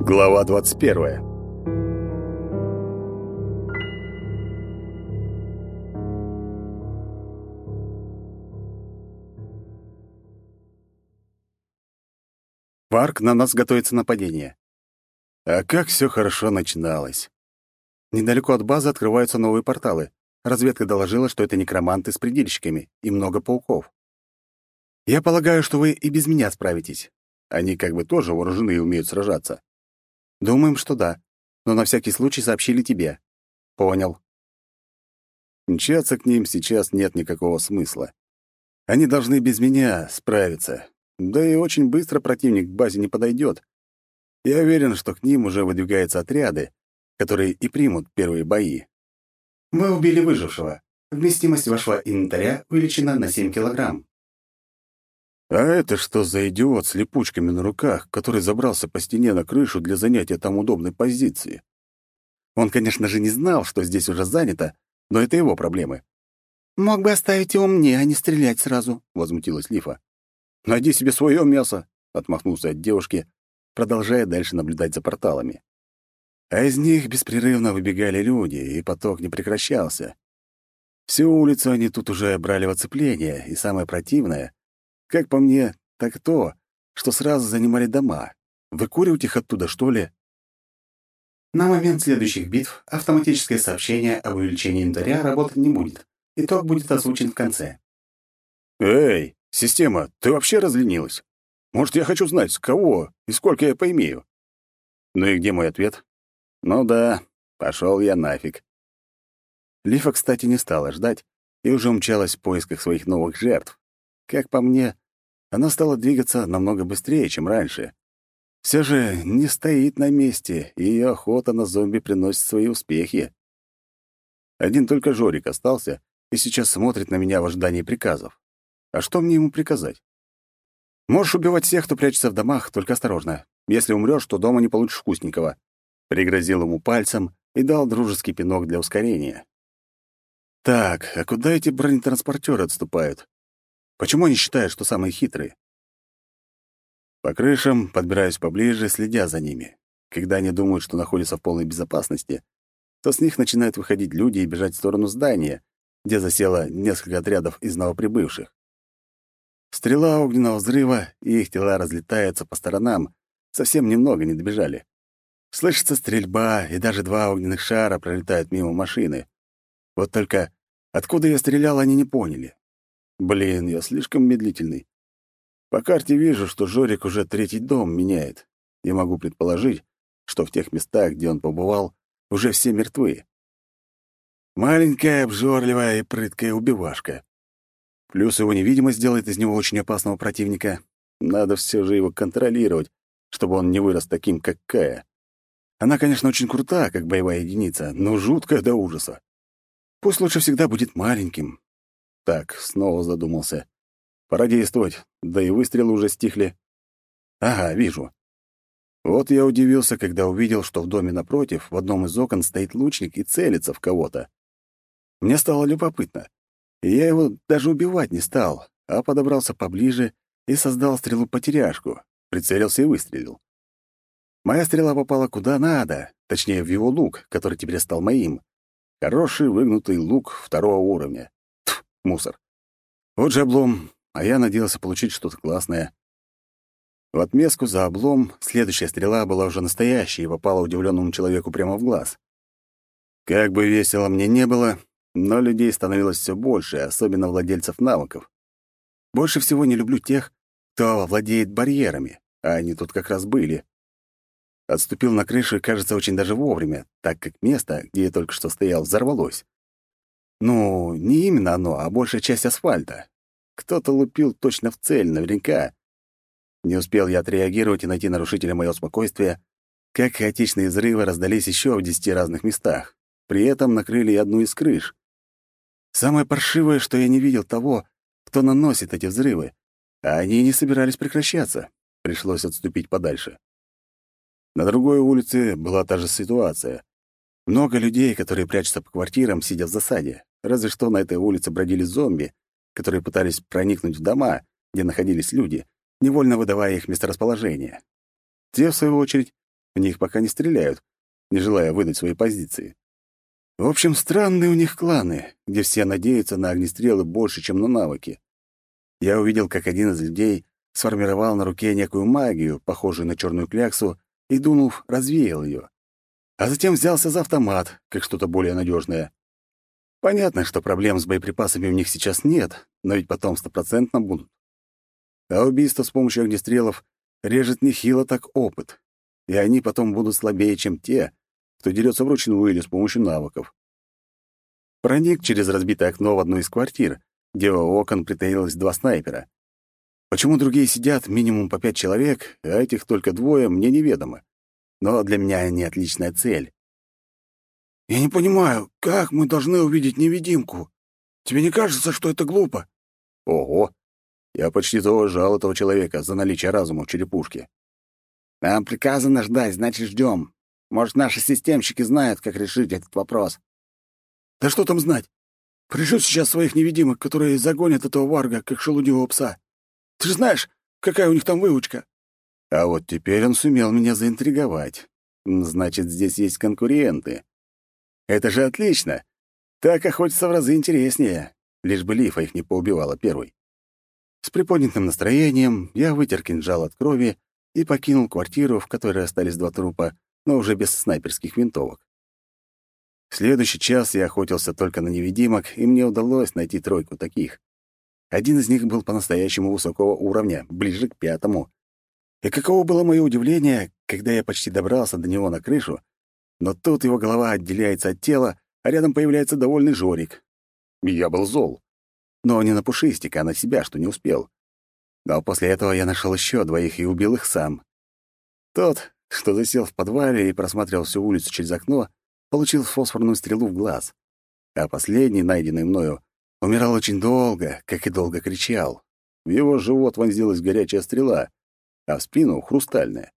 Глава 21. Парк на нас готовится нападение. А как все хорошо начиналось. Недалеко от базы открываются новые порталы. Разведка доложила, что это некроманты с предельщиками и много пауков. Я полагаю, что вы и без меня справитесь. Они как бы тоже вооружены и умеют сражаться. Думаем, что да, но на всякий случай сообщили тебе. Понял. Мчаться к ним сейчас нет никакого смысла. Они должны без меня справиться. Да и очень быстро противник к базе не подойдет. Я уверен, что к ним уже выдвигаются отряды, которые и примут первые бои. Вы убили выжившего. Вместимость вашего инвентаря увеличена на 7 килограмм. А это что за идиот с липучками на руках, который забрался по стене на крышу для занятия там удобной позиции? Он, конечно же, не знал, что здесь уже занято, но это его проблемы. «Мог бы оставить его мне, а не стрелять сразу», — возмутилась Лифа. «Найди себе свое мясо», — отмахнулся от девушки, продолжая дальше наблюдать за порталами. А из них беспрерывно выбегали люди, и поток не прекращался. Всю улицу они тут уже брали в оцепление, и самое противное как по мне, так то, что сразу занимали дома. Выкуривать их оттуда, что ли? На момент следующих битв автоматическое сообщение об увеличении инвентаря работать не будет. Итог будет озвучен в конце. Эй, система, ты вообще разленилась? Может, я хочу знать, с кого и сколько я поимею? Ну и где мой ответ? Ну да, пошел я нафиг. Лифа, кстати, не стала ждать и уже умчалась в поисках своих новых жертв. Как по мне, она стала двигаться намного быстрее, чем раньше. Все же не стоит на месте, и ее охота на зомби приносит свои успехи. Один только Жорик остался и сейчас смотрит на меня в ожидании приказов. А что мне ему приказать? Можешь убивать всех, кто прячется в домах, только осторожно. Если умрешь, то дома не получишь вкусненького. Пригрозил ему пальцем и дал дружеский пинок для ускорения. Так, а куда эти бронетранспортеры отступают? Почему они считают, что самые хитрые? По крышам подбираюсь поближе, следя за ними. Когда они думают, что находятся в полной безопасности, то с них начинают выходить люди и бежать в сторону здания, где засело несколько отрядов из новоприбывших. Стрела огненного взрыва, и их тела разлетаются по сторонам, совсем немного не добежали. Слышится стрельба, и даже два огненных шара пролетают мимо машины. Вот только откуда я стрелял, они не поняли. Блин, я слишком медлительный. По карте вижу, что Жорик уже третий дом меняет. Я могу предположить, что в тех местах, где он побывал, уже все мертвы. Маленькая, обжорливая и прыткая убивашка. Плюс его невидимость делает из него очень опасного противника. Надо все же его контролировать, чтобы он не вырос таким, как Кая. Она, конечно, очень крута, как боевая единица, но жуткая до ужаса. Пусть лучше всегда будет маленьким, так, снова задумался. Пора действовать, да и выстрелы уже стихли. Ага, вижу. Вот я удивился, когда увидел, что в доме напротив в одном из окон стоит лучник и целится в кого-то. Мне стало любопытно. Я его даже убивать не стал, а подобрался поближе и создал стрелу-потеряшку, прицелился и выстрелил. Моя стрела попала куда надо, точнее, в его лук, который теперь стал моим. Хороший выгнутый лук второго уровня. Мусор. Вот же облом, а я надеялся получить что-то классное. В отместку за облом следующая стрела была уже настоящей и попала удивленному человеку прямо в глаз. Как бы весело мне не было, но людей становилось все больше, особенно владельцев навыков. Больше всего не люблю тех, кто владеет барьерами, а они тут как раз были. Отступил на крышу, кажется, очень даже вовремя, так как место, где я только что стоял, взорвалось. Ну, не именно оно, а большая часть асфальта. Кто-то лупил точно в цель, наверняка. Не успел я отреагировать и найти нарушителя моего спокойствия, как хаотичные взрывы раздались еще в десяти разных местах. При этом накрыли и одну из крыш. Самое паршивое, что я не видел того, кто наносит эти взрывы, а они не собирались прекращаться. Пришлось отступить подальше. На другой улице была та же ситуация. Много людей, которые прячутся по квартирам, сидя в засаде. Разве что на этой улице бродили зомби, которые пытались проникнуть в дома, где находились люди, невольно выдавая их месторасположение. Те, в свою очередь, В них пока не стреляют, не желая выдать свои позиции. В общем, странные у них кланы, где все надеются на огнестрелы больше, чем на навыки. Я увидел, как один из людей сформировал на руке некую магию, похожую на черную кляксу, и, дунув, развеял ее. А затем взялся за автомат, как что-то более надежное. Понятно, что проблем с боеприпасами у них сейчас нет, но ведь потом стопроцентно будут. А убийство с помощью огнестрелов режет нехило так опыт, и они потом будут слабее, чем те, кто дерется вручную или с помощью навыков. Проник через разбитое окно в одну из квартир, где у окон притаилось два снайпера. Почему другие сидят минимум по пять человек, а этих только двое, мне неведомо. Но для меня они отличная цель. «Я не понимаю, как мы должны увидеть невидимку? Тебе не кажется, что это глупо?» «Ого! Я почти зауважал этого человека за наличие разума в черепушке. Нам приказано ждать, значит, ждем. Может, наши системщики знают, как решить этот вопрос. Да что там знать? Пришлю сейчас своих невидимок, которые загонят этого варга, как шелудивого пса. Ты же знаешь, какая у них там выучка. А вот теперь он сумел меня заинтриговать. Значит, здесь есть конкуренты. Это же отлично. Так охотиться в разы интереснее, лишь бы Лифа их не поубивала первой. С приподнятым настроением я вытер кинжал от крови и покинул квартиру, в которой остались два трупа, но уже без снайперских винтовок. В следующий час я охотился только на невидимок, и мне удалось найти тройку таких. Один из них был по-настоящему высокого уровня, ближе к пятому. И каково было мое удивление, когда я почти добрался до него на крышу, но тут его голова отделяется от тела, а рядом появляется довольный Жорик. Я был зол. Но не на Пушистика, а на себя, что не успел. Но после этого я нашел еще двоих и убил их сам. Тот, что засел в подвале и просматривал всю улицу через окно, получил фосфорную стрелу в глаз. А последний, найденный мною, умирал очень долго, как и долго кричал. В его живот вонзилась горячая стрела, а в спину — хрустальная.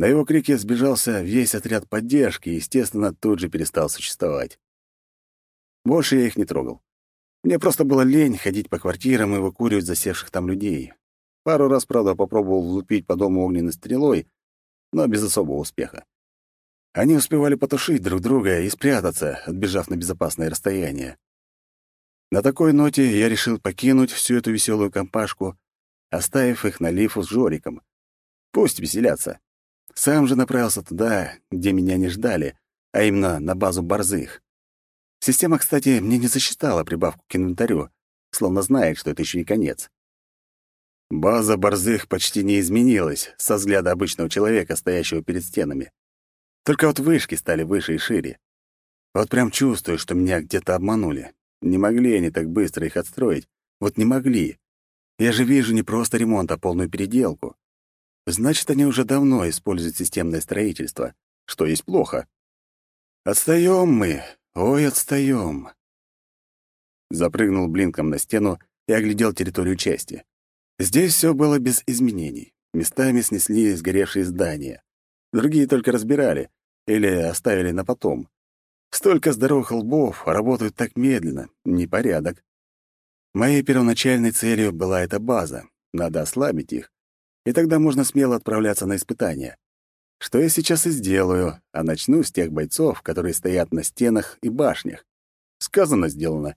На его крике сбежался весь отряд поддержки и, естественно, тут же перестал существовать. Больше я их не трогал. Мне просто было лень ходить по квартирам и выкуривать засевших там людей. Пару раз, правда, попробовал влупить по дому огненной стрелой, но без особого успеха. Они успевали потушить друг друга и спрятаться, отбежав на безопасное расстояние. На такой ноте я решил покинуть всю эту веселую компашку, оставив их на лифу с Жориком. Пусть веселятся. Сам же направился туда, где меня не ждали, а именно на базу борзых. Система, кстати, мне не засчитала прибавку к инвентарю, словно знает, что это еще не конец. База борзых почти не изменилась со взгляда обычного человека, стоящего перед стенами. Только вот вышки стали выше и шире. Вот прям чувствую, что меня где-то обманули. Не могли они так быстро их отстроить. Вот не могли. Я же вижу не просто ремонт, а полную переделку. Значит, они уже давно используют системное строительство, что есть плохо. Отстаем мы, ой, отстаем. Запрыгнул блинком на стену и оглядел территорию части. Здесь все было без изменений. Местами снесли сгоревшие здания. Другие только разбирали или оставили на потом. Столько здоровых лбов работают так медленно, непорядок. Моей первоначальной целью была эта база. Надо ослабить их, и тогда можно смело отправляться на испытания. Что я сейчас и сделаю, а начну с тех бойцов, которые стоят на стенах и башнях. Сказано, сделано.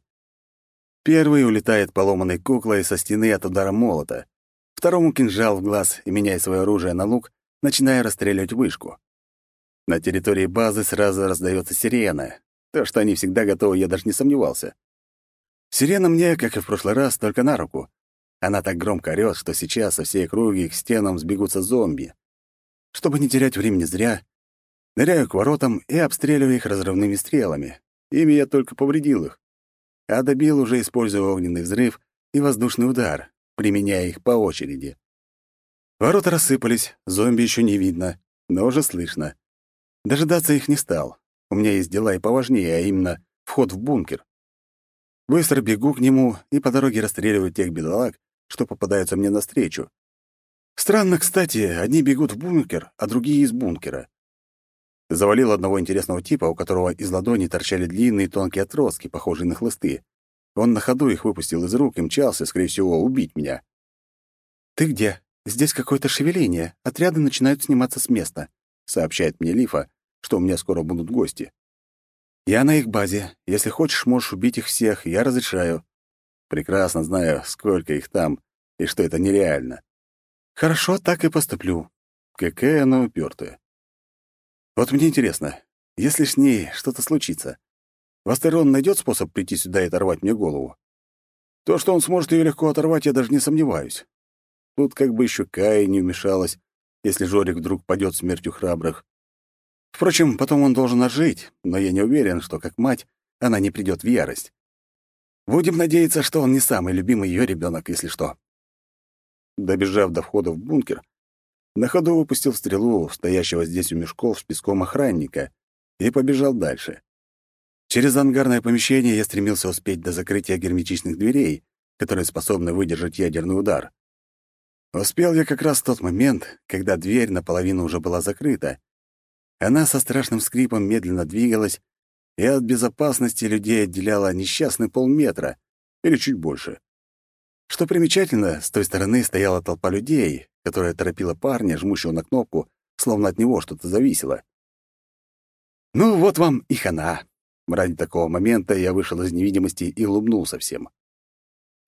Первый улетает поломанной куклой со стены от удара молота. Второму кинжал в глаз и, меняя свое оружие на лук, начиная расстреливать вышку. На территории базы сразу раздается сирена. То, что они всегда готовы, я даже не сомневался. Сирена мне, как и в прошлый раз, только на руку. Она так громко орёт, что сейчас со всей округи к стенам сбегутся зомби. Чтобы не терять времени зря, ныряю к воротам и обстреливаю их разрывными стрелами. Ими я только повредил их. А добил уже, используя огненный взрыв и воздушный удар, применяя их по очереди. Ворота рассыпались, зомби еще не видно, но уже слышно. Дожидаться их не стал. У меня есть дела и поважнее, а именно вход в бункер. Быстро бегу к нему и по дороге расстреливаю тех бедолаг, что попадаются мне навстречу. Странно, кстати, одни бегут в бункер, а другие из бункера. Завалил одного интересного типа, у которого из ладони торчали длинные тонкие отростки, похожие на хлысты. Он на ходу их выпустил из рук и мчался, скорее всего, убить меня. «Ты где? Здесь какое-то шевеление. Отряды начинают сниматься с места». сообщает мне Лифа, что у меня скоро будут гости. «Я на их базе. Если хочешь, можешь убить их всех. Я разрешаю». Прекрасно знаю, сколько их там, и что это нереально. «Хорошо, так и поступлю». Какая она упертая. Вот мне интересно, если с ней что-то случится, Вастерон найдет способ прийти сюда и оторвать мне голову? То, что он сможет ее легко оторвать, я даже не сомневаюсь. Тут как бы еще Кая не вмешалась, если Жорик вдруг падет смертью храбрых. Впрочем, потом он должен ожить, но я не уверен, что, как мать, она не придет в ярость. Будем надеяться, что он не самый любимый ее ребенок, если что. Добежав до входа в бункер, на ходу выпустил стрелу стоящего здесь у мешков с песком охранника и побежал дальше. Через ангарное помещение я стремился успеть до закрытия герметичных дверей, которые способны выдержать ядерный удар. Успел я как раз в тот момент, когда дверь наполовину уже была закрыта, она со страшным скрипом медленно двигалась, и от безопасности людей отделяла несчастный полметра или чуть больше. Что примечательно, с той стороны стояла толпа людей, которая торопила парня, жмущего на кнопку, словно от него что-то зависело. Ну, вот вам и хана. Ради такого момента я вышел из невидимости и улыбнулся всем.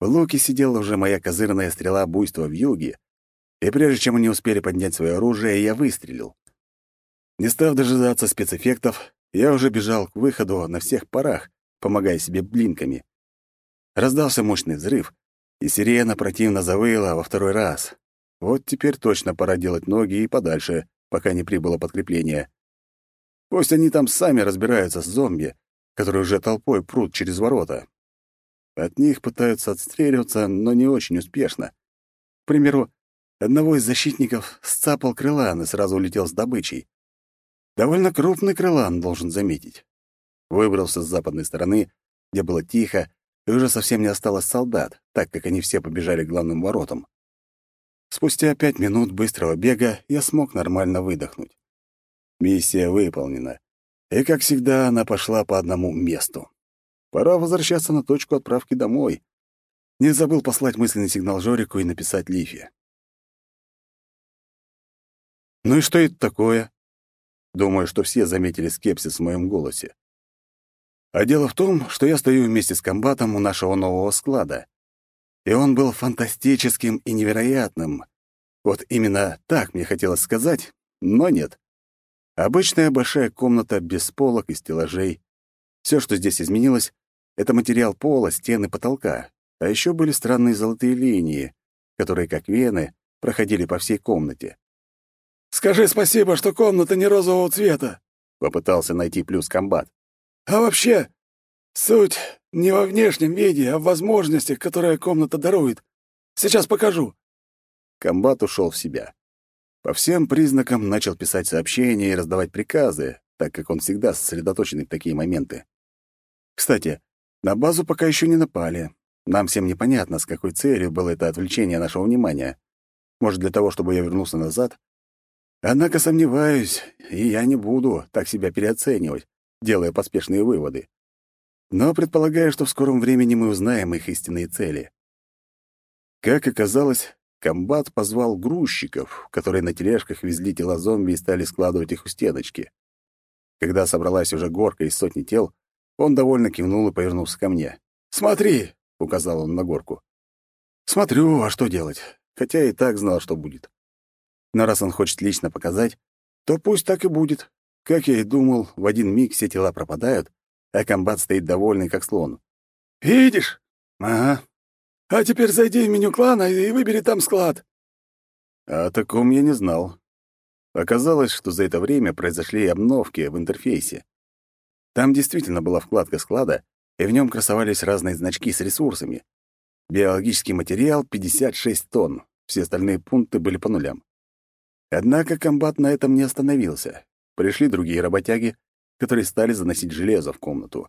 В луке сидела уже моя козырная стрела буйства в юге, и прежде чем они успели поднять свое оружие, я выстрелил. Не став дожидаться спецэффектов, я уже бежал к выходу на всех парах, помогая себе блинками. Раздался мощный взрыв, и сирена противно завыла во второй раз. Вот теперь точно пора делать ноги и подальше, пока не прибыло подкрепление. Пусть они там сами разбираются с зомби, которые уже толпой прут через ворота. От них пытаются отстреливаться, но не очень успешно. К примеру, одного из защитников сцапал крылан и сразу улетел с добычей. Довольно крупный крылан, должен заметить. Выбрался с западной стороны, где было тихо, и уже совсем не осталось солдат, так как они все побежали к главным воротам. Спустя пять минут быстрого бега я смог нормально выдохнуть. Миссия выполнена. И, как всегда, она пошла по одному месту. Пора возвращаться на точку отправки домой. Не забыл послать мысленный сигнал Жорику и написать Лифе. «Ну и что это такое?» Думаю, что все заметили скепсис в моем голосе. А дело в том, что я стою вместе с комбатом у нашего нового склада. И он был фантастическим и невероятным. Вот именно так мне хотелось сказать, но нет. Обычная большая комната без полок и стеллажей. Все, что здесь изменилось, — это материал пола, стены, потолка. А еще были странные золотые линии, которые, как вены, проходили по всей комнате. «Скажи спасибо, что комната не розового цвета», — попытался найти плюс комбат. «А вообще, суть не во внешнем виде, а в возможностях, которые комната дарует. Сейчас покажу». Комбат ушел в себя. По всем признакам начал писать сообщения и раздавать приказы, так как он всегда сосредоточен в такие моменты. Кстати, на базу пока еще не напали. Нам всем непонятно, с какой целью было это отвлечение нашего внимания. Может, для того, чтобы я вернулся назад, Однако сомневаюсь, и я не буду так себя переоценивать, делая поспешные выводы. Но предполагаю, что в скором времени мы узнаем их истинные цели. Как оказалось, комбат позвал грузчиков, которые на тележках везли тела зомби и стали складывать их у стеночки. Когда собралась уже горка из сотни тел, он довольно кивнул и повернулся ко мне. «Смотри!» — указал он на горку. «Смотрю, а что делать? Хотя и так знал, что будет. Но раз он хочет лично показать, то пусть так и будет. Как я и думал, в один миг все тела пропадают, а комбат стоит довольный, как слон. «Видишь?» «Ага». «А теперь зайди в меню клана и выбери там склад». О таком я не знал. Оказалось, что за это время произошли обновки в интерфейсе. Там действительно была вкладка склада, и в нем красовались разные значки с ресурсами. Биологический материал — 56 тонн, все остальные пункты были по нулям. Однако комбат на этом не остановился. Пришли другие работяги, которые стали заносить железо в комнату.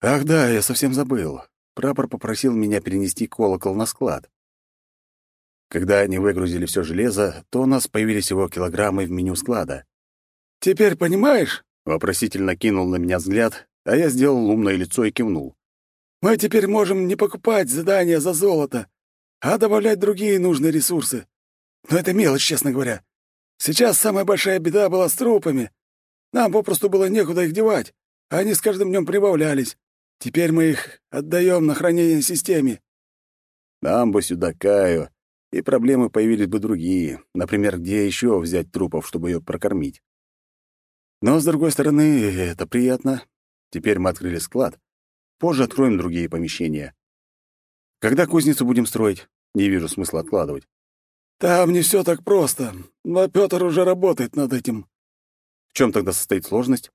Ах да, я совсем забыл. Прапор попросил меня перенести колокол на склад. Когда они выгрузили все железо, то у нас появились его килограммы в меню склада. «Теперь понимаешь?» — вопросительно кинул на меня взгляд, а я сделал умное лицо и кивнул. «Мы теперь можем не покупать задания за золото, а добавлять другие нужные ресурсы. Но это мелочь, честно говоря. Сейчас самая большая беда была с трупами. Нам попросту было некуда их девать, а они с каждым днем прибавлялись. Теперь мы их отдаем на хранение системе». «Нам бы сюда Каю, и проблемы появились бы другие. Например, где еще взять трупов, чтобы ее прокормить? Но, с другой стороны, это приятно. Теперь мы открыли склад. Позже откроем другие помещения. Когда кузницу будем строить? Не вижу смысла откладывать. Там не все так просто, но Петр уже работает над этим. В чем тогда состоит сложность?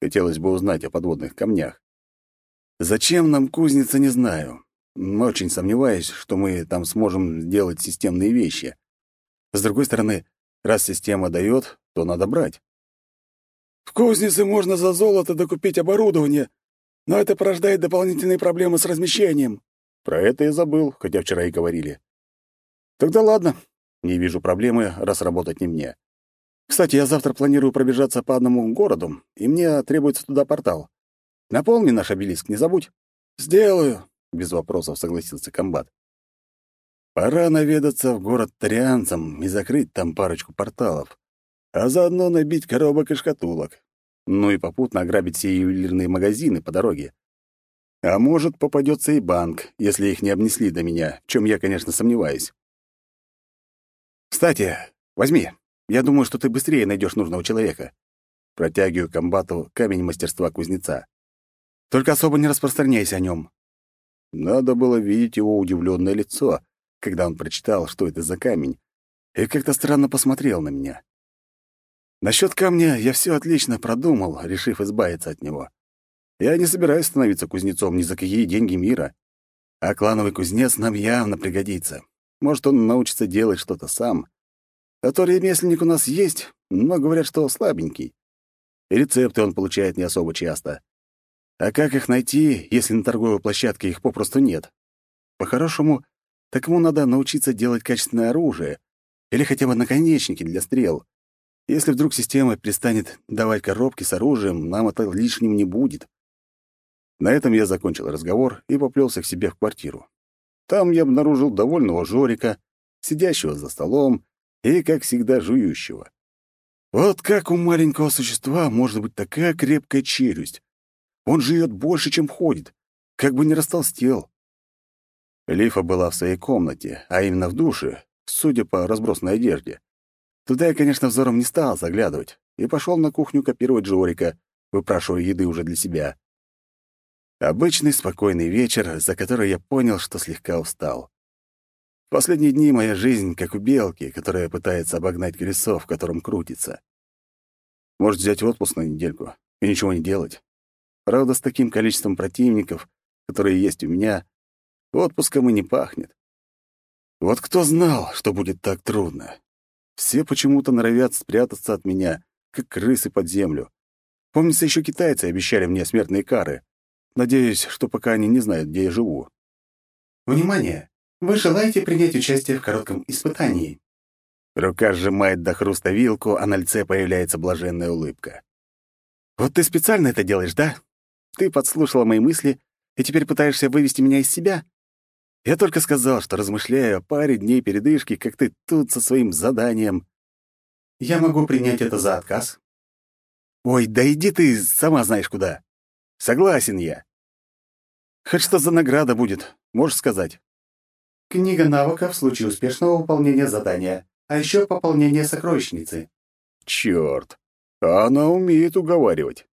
Хотелось бы узнать о подводных камнях. Зачем нам кузница, не знаю. Очень сомневаюсь, что мы там сможем делать системные вещи. С другой стороны, раз система дает, то надо брать. В кузнице можно за золото докупить оборудование, но это порождает дополнительные проблемы с размещением. Про это я забыл, хотя вчера и говорили. Тогда ладно, не вижу проблемы, раз работать не мне. Кстати, я завтра планирую пробежаться по одному городу, и мне требуется туда портал. Наполни наш обелиск, не забудь. Сделаю, без вопросов согласился комбат. Пора наведаться в город Тарианцам и закрыть там парочку порталов, а заодно набить коробок и шкатулок. Ну и попутно ограбить все ювелирные магазины по дороге. А может, попадется и банк, если их не обнесли до меня, в чем я, конечно, сомневаюсь. Кстати, возьми. Я думаю, что ты быстрее найдешь нужного человека. Протягиваю комбату камень мастерства кузнеца. Только особо не распространяйся о нем. Надо было видеть его удивленное лицо, когда он прочитал, что это за камень, и как-то странно посмотрел на меня. Насчет камня я все отлично продумал, решив избавиться от него. Я не собираюсь становиться кузнецом ни за какие деньги мира. А клановый кузнец нам явно пригодится. Может, он научится делать что-то сам. А то ремесленник у нас есть, но говорят, что слабенький. И рецепты он получает не особо часто. А как их найти, если на торговой площадке их попросту нет? По-хорошему, так ему надо научиться делать качественное оружие или хотя бы наконечники для стрел. Если вдруг система перестанет давать коробки с оружием, нам это лишним не будет. На этом я закончил разговор и поплелся к себе в квартиру. Там я обнаружил довольного Жорика, сидящего за столом и, как всегда, жующего. Вот как у маленького существа может быть такая крепкая челюсть? Он живет больше, чем ходит, как бы не растолстел. Лифа была в своей комнате, а именно в душе, судя по разбросанной одежде. Туда я, конечно, взором не стал заглядывать и пошел на кухню копировать Жорика, выпрашивая еды уже для себя. Обычный спокойный вечер, за который я понял, что слегка устал. В последние дни моя жизнь как у белки, которая пытается обогнать колесо, в котором крутится. Может, взять отпуск на недельку и ничего не делать. Правда, с таким количеством противников, которые есть у меня, отпуском и не пахнет. Вот кто знал, что будет так трудно? Все почему-то норовят спрятаться от меня, как крысы под землю. Помнится, еще китайцы обещали мне смертные кары. Надеюсь, что пока они не знают, где я живу. Внимание! Вы желаете принять участие в коротком испытании? Рука сжимает до хруста вилку, а на лице появляется блаженная улыбка. «Вот ты специально это делаешь, да? Ты подслушала мои мысли и теперь пытаешься вывести меня из себя? Я только сказал, что размышляю о паре дней передышки, как ты тут со своим заданием». «Я могу принять это за отказ?» «Ой, да иди ты сама знаешь куда. Согласен я. Хоть что за награда будет, можешь сказать. Книга навыков в случае успешного выполнения задания, а еще пополнение сокровищницы. Черт, она умеет уговаривать.